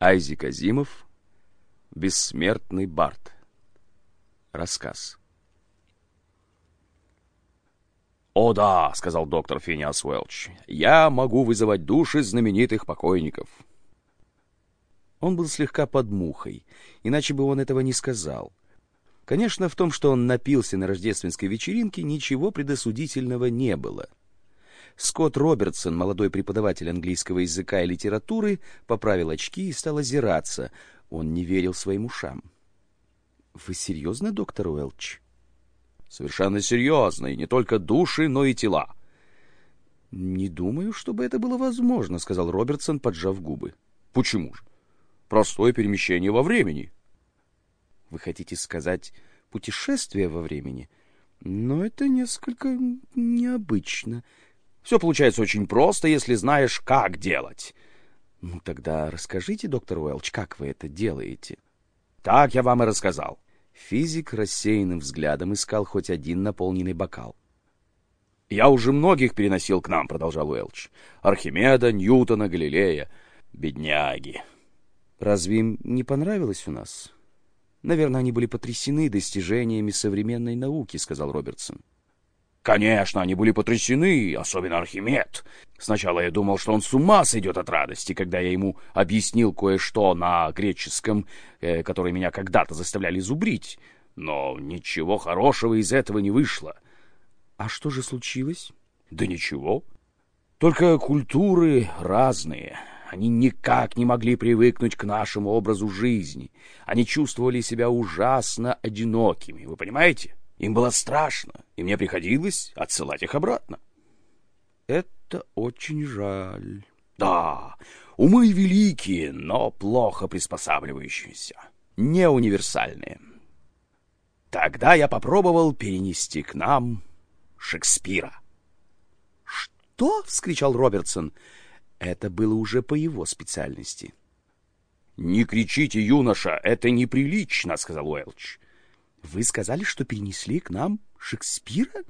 Айзек Азимов «Бессмертный Барт». Рассказ. «О да», — сказал доктор Финиас Уэлч, — «я могу вызывать души знаменитых покойников». Он был слегка под мухой, иначе бы он этого не сказал. Конечно, в том, что он напился на рождественской вечеринке, ничего предосудительного не было. Скотт Робертсон, молодой преподаватель английского языка и литературы, поправил очки и стал озираться. Он не верил своим ушам. «Вы серьезно, доктор Уэлч?» «Совершенно серьезно, и не только души, но и тела». «Не думаю, чтобы это было возможно», — сказал Робертсон, поджав губы. «Почему же? Простое перемещение во времени». «Вы хотите сказать путешествие во времени?» «Но это несколько необычно». Все получается очень просто, если знаешь, как делать. Ну, тогда расскажите, доктор Уэлч, как вы это делаете? Так я вам и рассказал. Физик рассеянным взглядом искал хоть один наполненный бокал. «Я уже многих переносил к нам», — продолжал Уэлч. «Архимеда, Ньютона, Галилея. Бедняги». «Разве им не понравилось у нас?» «Наверное, они были потрясены достижениями современной науки», — сказал Робертсон. Конечно, они были потрясены, особенно Архимед. Сначала я думал, что он с ума сойдет от радости, когда я ему объяснил кое-что на греческом, э, которое меня когда-то заставляли зубрить. Но ничего хорошего из этого не вышло. А что же случилось? Да ничего. Только культуры разные. Они никак не могли привыкнуть к нашему образу жизни. Они чувствовали себя ужасно одинокими, вы понимаете? Им было страшно, и мне приходилось отсылать их обратно. Это очень жаль. Да, умы великие, но плохо приспосабливающиеся, не универсальные. Тогда я попробовал перенести к нам Шекспира. «Что?» — вскричал Робертсон. Это было уже по его специальности. «Не кричите, юноша, это неприлично», — сказал Уэлч. Вы сказали, что перенесли к нам Шекспира?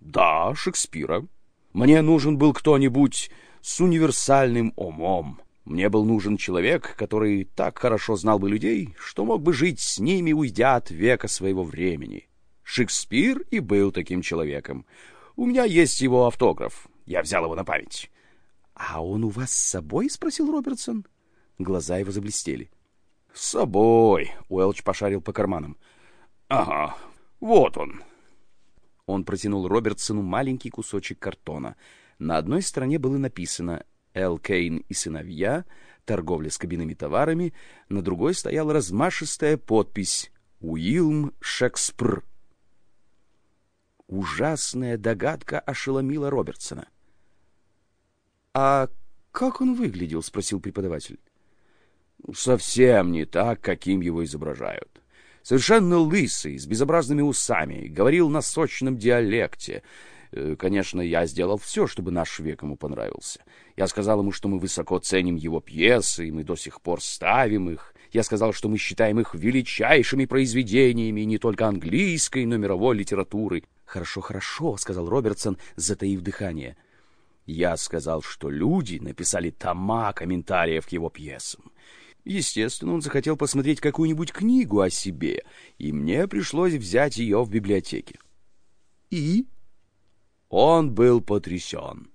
Да, Шекспира. Мне нужен был кто-нибудь с универсальным умом. Мне был нужен человек, который так хорошо знал бы людей, что мог бы жить с ними, уйдя от века своего времени. Шекспир и был таким человеком. У меня есть его автограф. Я взял его на память. — А он у вас с собой? — спросил Робертсон. Глаза его заблестели. — С собой. Уэлч пошарил по карманам. Ага, вот он. Он протянул Робертсону маленький кусочек картона. На одной стороне было написано «Эл Кейн и сыновья», торговля с кабинными товарами, на другой стояла размашистая подпись «Уилм Шекспр». Ужасная догадка ошеломила Робертсона. «А как он выглядел?» — спросил преподаватель. «Совсем не так, каким его изображают совершенно лысый, с безобразными усами, говорил на сочном диалекте. Э, конечно, я сделал все, чтобы наш век ему понравился. Я сказал ему, что мы высоко ценим его пьесы, и мы до сих пор ставим их. Я сказал, что мы считаем их величайшими произведениями не только английской, но и мировой литературы. «Хорошо, хорошо», — сказал Робертсон, затаив дыхание. Я сказал, что люди написали тома комментариев к его пьесам. Естественно, он захотел посмотреть какую-нибудь книгу о себе, и мне пришлось взять ее в библиотеке. И? Он был потрясен.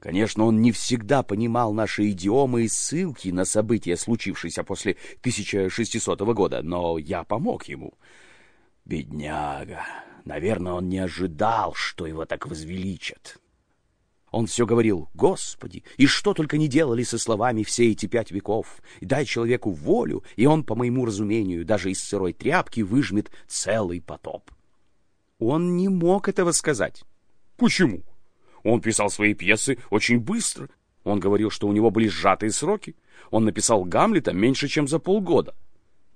Конечно, он не всегда понимал наши идиомы и ссылки на события, случившиеся после 1600 года, но я помог ему. Бедняга. Наверное, он не ожидал, что его так возвеличат. Он все говорил «Господи, и что только не делали со словами все эти пять веков! Дай человеку волю, и он, по моему разумению, даже из сырой тряпки выжмет целый потоп». Он не мог этого сказать. Почему? Он писал свои пьесы очень быстро. Он говорил, что у него были сжатые сроки. Он написал Гамлета меньше, чем за полгода.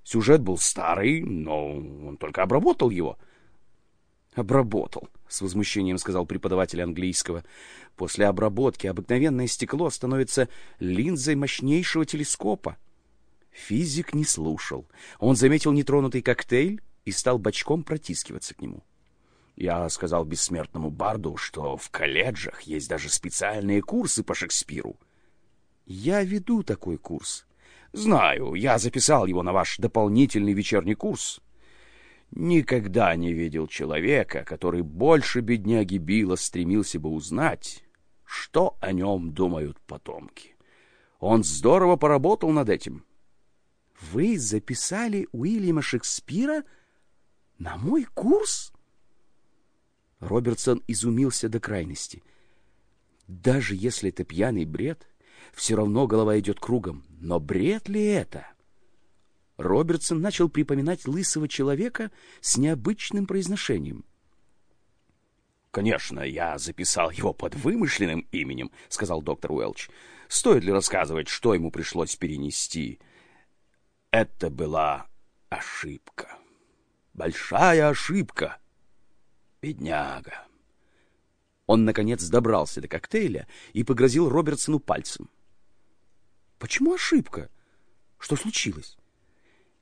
Сюжет был старый, но он только обработал его. «Обработал», — с возмущением сказал преподаватель английского. «После обработки обыкновенное стекло становится линзой мощнейшего телескопа». Физик не слушал. Он заметил нетронутый коктейль и стал бочком протискиваться к нему. Я сказал бессмертному барду, что в колледжах есть даже специальные курсы по Шекспиру. Я веду такой курс. Знаю, я записал его на ваш дополнительный вечерний курс. Никогда не видел человека, который больше бедняги Билла стремился бы узнать, что о нем думают потомки. Он здорово поработал над этим. Вы записали Уильяма Шекспира на мой курс? Робертсон изумился до крайности. Даже если это пьяный бред, все равно голова идет кругом. Но бред ли это? Робертсон начал припоминать лысого человека с необычным произношением. «Конечно, я записал его под вымышленным именем», — сказал доктор Уэлч. «Стоит ли рассказывать, что ему пришлось перенести?» Это была ошибка. Большая ошибка. Бедняга. Он, наконец, добрался до коктейля и погрозил Робертсону пальцем. «Почему ошибка? Что случилось?»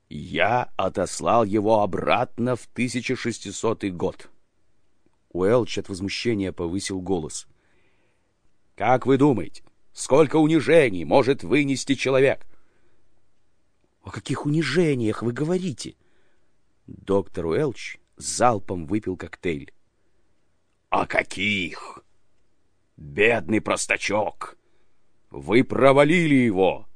«Я отослал его обратно в 1600 год». Уэлч от возмущения повысил голос. «Как вы думаете, сколько унижений может вынести человек?» «О каких унижениях вы говорите?» Доктор Уэлч залпом выпил коктейль. «О каких? Бедный простачок! Вы провалили его!